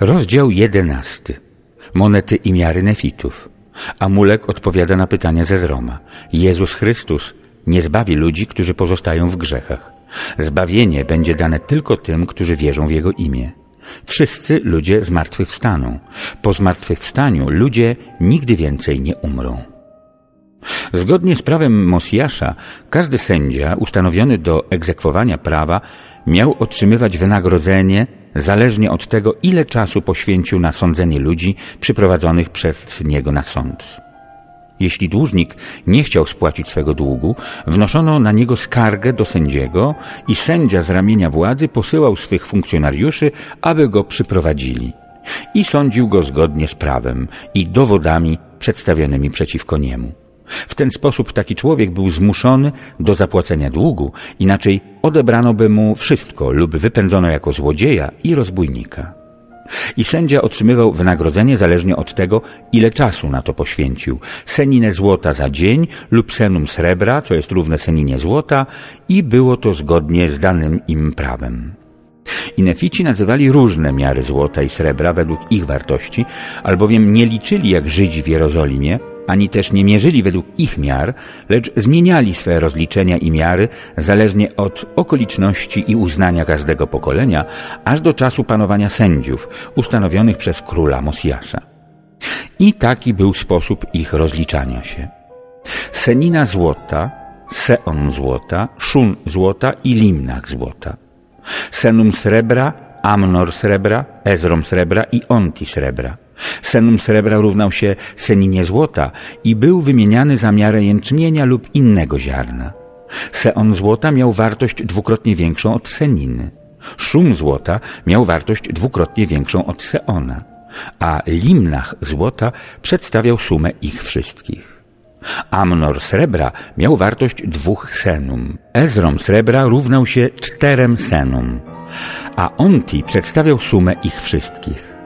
Rozdział jedenasty. Monety i miary nefitów. Amulek odpowiada na pytania ze Zroma. Jezus Chrystus nie zbawi ludzi, którzy pozostają w grzechach. Zbawienie będzie dane tylko tym, którzy wierzą w Jego imię. Wszyscy ludzie zmartwychwstaną. Po zmartwychwstaniu ludzie nigdy więcej nie umrą. Zgodnie z prawem Mosjasza, każdy sędzia ustanowiony do egzekwowania prawa miał otrzymywać wynagrodzenie zależnie od tego, ile czasu poświęcił na sądzenie ludzi przyprowadzonych przed niego na sąd. Jeśli dłużnik nie chciał spłacić swego długu, wnoszono na niego skargę do sędziego i sędzia z ramienia władzy posyłał swych funkcjonariuszy, aby go przyprowadzili. I sądził go zgodnie z prawem i dowodami przedstawionymi przeciwko niemu. W ten sposób taki człowiek był zmuszony do zapłacenia długu, inaczej odebrano by mu wszystko lub wypędzono jako złodzieja i rozbójnika. I sędzia otrzymywał wynagrodzenie zależnie od tego, ile czasu na to poświęcił. Seninę złota za dzień lub senum srebra, co jest równe seninie złota i było to zgodnie z danym im prawem. I nefici nazywali różne miary złota i srebra według ich wartości, albowiem nie liczyli jak Żydzi w Jerozolimie, ani też nie mierzyli według ich miar, lecz zmieniali swe rozliczenia i miary zależnie od okoliczności i uznania każdego pokolenia, aż do czasu panowania sędziów ustanowionych przez króla Mosjasza. I taki był sposób ich rozliczania się. Senina złota, seon złota, szun złota i limnach złota. Senum srebra, amnor srebra, ezrom srebra i onti srebra Senum srebra równał się seninie złota i był wymieniany za miarę jęczmienia lub innego ziarna. Seon złota miał wartość dwukrotnie większą od seniny. Szum złota miał wartość dwukrotnie większą od seona, a limnach złota przedstawiał sumę ich wszystkich. Amnor srebra miał wartość dwóch senum. Ezrom srebra równał się czterem senum, a onti przedstawiał sumę ich wszystkich.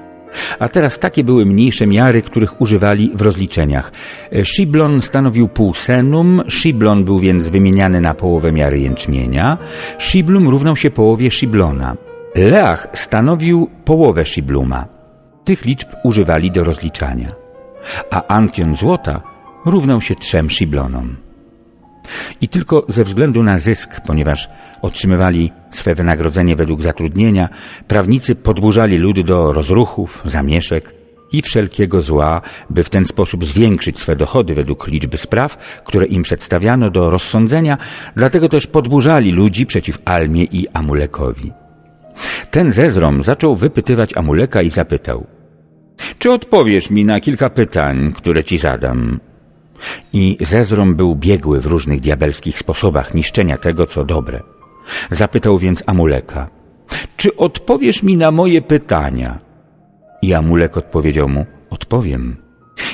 A teraz takie były mniejsze miary, których używali w rozliczeniach. Shiblon stanowił pół senum, shiblon był więc wymieniany na połowę miary jęczmienia, shiblum równał się połowie shiblona. Leach stanowił połowę shibluma. Tych liczb używali do rozliczania. A ankion złota równał się trzem shiblonom. I tylko ze względu na zysk, ponieważ otrzymywali swe wynagrodzenie według zatrudnienia, prawnicy podburzali lud do rozruchów, zamieszek i wszelkiego zła, by w ten sposób zwiększyć swe dochody według liczby spraw, które im przedstawiano do rozsądzenia, dlatego też podburzali ludzi przeciw Almie i Amulekowi. Ten Zezrom zaczął wypytywać Amuleka i zapytał Czy odpowiesz mi na kilka pytań, które ci zadam? I Zezrom był biegły w różnych diabelskich sposobach niszczenia tego, co dobre. Zapytał więc Amuleka, czy odpowiesz mi na moje pytania? I Amulek odpowiedział mu, odpowiem,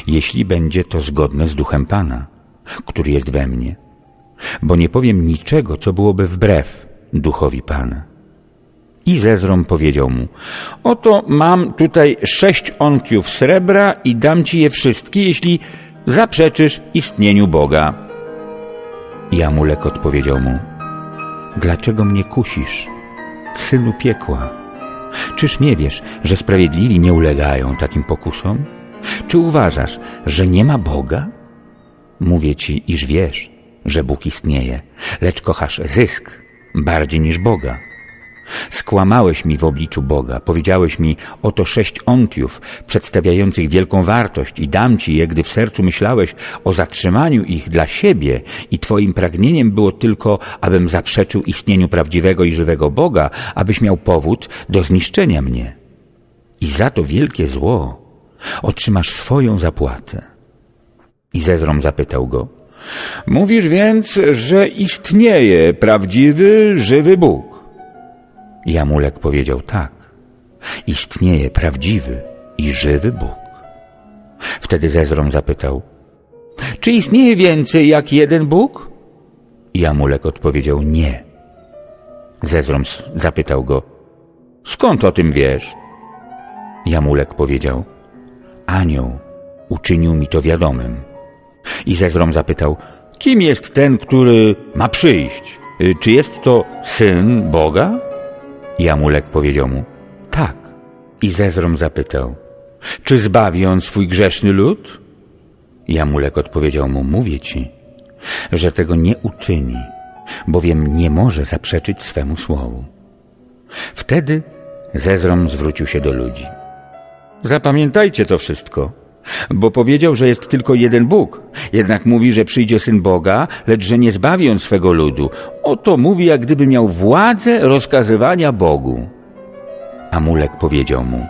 jeśli będzie to zgodne z duchem Pana, który jest we mnie, bo nie powiem niczego, co byłoby wbrew duchowi Pana. I Zezrom powiedział mu, oto mam tutaj sześć onkiów srebra i dam ci je wszystkie, jeśli zaprzeczysz istnieniu Boga. I Amulek odpowiedział mu, dlaczego mnie kusisz, synu piekła? Czyż nie wiesz, że sprawiedliwi nie ulegają takim pokusom? Czy uważasz, że nie ma Boga? Mówię ci, iż wiesz, że Bóg istnieje, lecz kochasz zysk bardziej niż Boga. Skłamałeś mi w obliczu Boga, powiedziałeś mi, oto sześć ontiów, przedstawiających wielką wartość i dam ci je, gdy w sercu myślałeś o zatrzymaniu ich dla siebie i twoim pragnieniem było tylko, abym zaprzeczył istnieniu prawdziwego i żywego Boga, abyś miał powód do zniszczenia mnie. I za to wielkie zło otrzymasz swoją zapłatę. I Zezrom zapytał go, Mówisz więc, że istnieje prawdziwy, żywy Bóg. Jamulek powiedział tak. Istnieje prawdziwy i żywy Bóg. Wtedy Zezrom zapytał, czy istnieje więcej jak jeden Bóg? Jamulek odpowiedział nie. Zezrom zapytał go, skąd o tym wiesz? Jamulek powiedział, anioł uczynił mi to wiadomym. I Zezrom zapytał, kim jest ten, który ma przyjść? Czy jest to syn Boga? I Amulek powiedział mu, tak, I Zezrom zapytał, czy zbawi on swój grzeszny lud? Jamulek odpowiedział mu, mówię ci, że tego nie uczyni, bowiem nie może zaprzeczyć swemu słowu. Wtedy Zezrom zwrócił się do ludzi. Zapamiętajcie to wszystko, bo powiedział, że jest tylko jeden Bóg. Jednak mówi, że przyjdzie Syn Boga, lecz że nie zbawi on swego ludu. Oto mówi, jak gdyby miał władzę rozkazywania Bogu. Amulek powiedział mu,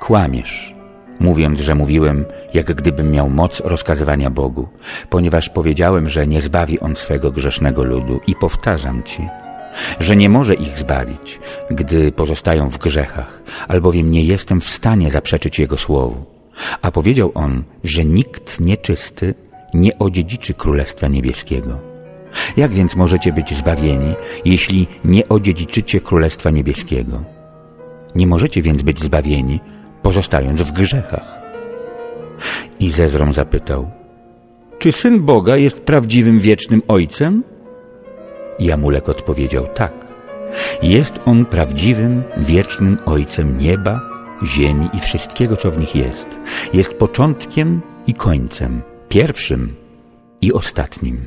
kłamiesz, mówiąc, że mówiłem, jak gdybym miał moc rozkazywania Bogu, ponieważ powiedziałem, że nie zbawi on swego grzesznego ludu i powtarzam ci, że nie może ich zbawić, gdy pozostają w grzechach, albowiem nie jestem w stanie zaprzeczyć Jego słowu. A powiedział on, że nikt nieczysty nie odziedziczy Królestwa Niebieskiego. Jak więc możecie być zbawieni, jeśli nie odziedziczycie Królestwa Niebieskiego? Nie możecie więc być zbawieni, pozostając w grzechach. I Zezrom zapytał, czy Syn Boga jest prawdziwym wiecznym Ojcem? Jamulek odpowiedział tak. Jest On prawdziwym, wiecznym Ojcem nieba, ziemi i wszystkiego, co w nich jest. Jest początkiem i końcem, pierwszym i ostatnim.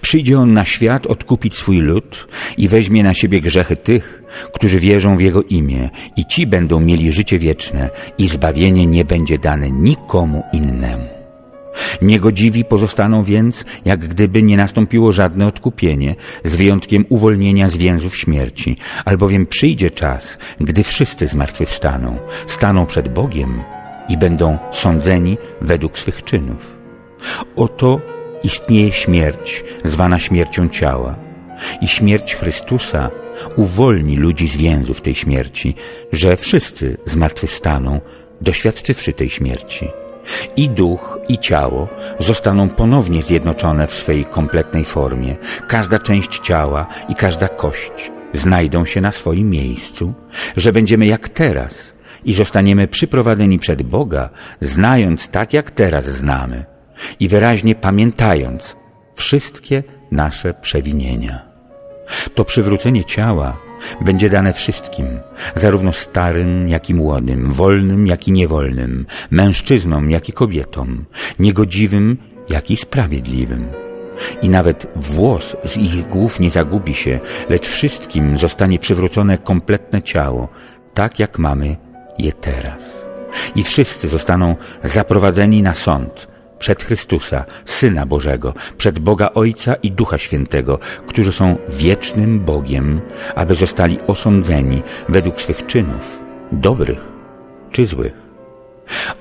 Przyjdzie On na świat odkupić swój lud i weźmie na siebie grzechy tych, którzy wierzą w Jego imię i ci będą mieli życie wieczne i zbawienie nie będzie dane nikomu innemu. Niegodziwi pozostaną więc, jak gdyby nie nastąpiło żadne odkupienie, z wyjątkiem uwolnienia z więzów śmierci, albowiem przyjdzie czas, gdy wszyscy zmartwychwstaną, staną przed Bogiem i będą sądzeni według swych czynów. Oto istnieje śmierć, zwana śmiercią ciała. I śmierć Chrystusa uwolni ludzi z więzów tej śmierci, że wszyscy zmartwychwstaną, doświadczywszy tej śmierci. I duch, i ciało zostaną ponownie zjednoczone w swej kompletnej formie. Każda część ciała i każda kość znajdą się na swoim miejscu, że będziemy jak teraz i zostaniemy przyprowadzeni przed Boga, znając tak, jak teraz znamy i wyraźnie pamiętając wszystkie nasze przewinienia. To przywrócenie ciała będzie dane wszystkim, zarówno starym, jak i młodym, wolnym, jak i niewolnym, mężczyznom, jak i kobietom, niegodziwym, jak i sprawiedliwym. I nawet włos z ich głów nie zagubi się, lecz wszystkim zostanie przywrócone kompletne ciało, tak jak mamy je teraz. I wszyscy zostaną zaprowadzeni na sąd, przed Chrystusa, Syna Bożego, przed Boga Ojca i Ducha Świętego, którzy są wiecznym Bogiem, aby zostali osądzeni według swych czynów, dobrych czy złych.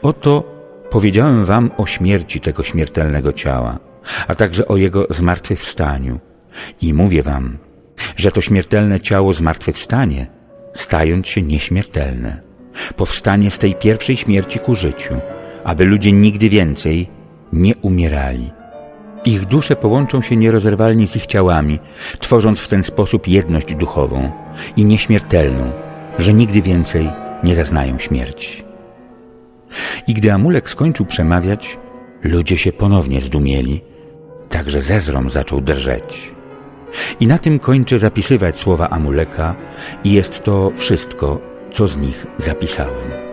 Oto powiedziałem wam o śmierci tego śmiertelnego ciała, a także o jego zmartwychwstaniu. I mówię wam, że to śmiertelne ciało zmartwychwstanie, stając się nieśmiertelne. Powstanie z tej pierwszej śmierci ku życiu, aby ludzie nigdy więcej nie umierali. Ich dusze połączą się nierozerwalnie z ich ciałami, tworząc w ten sposób jedność duchową i nieśmiertelną, że nigdy więcej nie zaznają śmierci. I gdy Amulek skończył przemawiać, ludzie się ponownie zdumieli, także Zezrom zaczął drżeć. I na tym kończę zapisywać słowa Amuleka i jest to wszystko, co z nich zapisałem.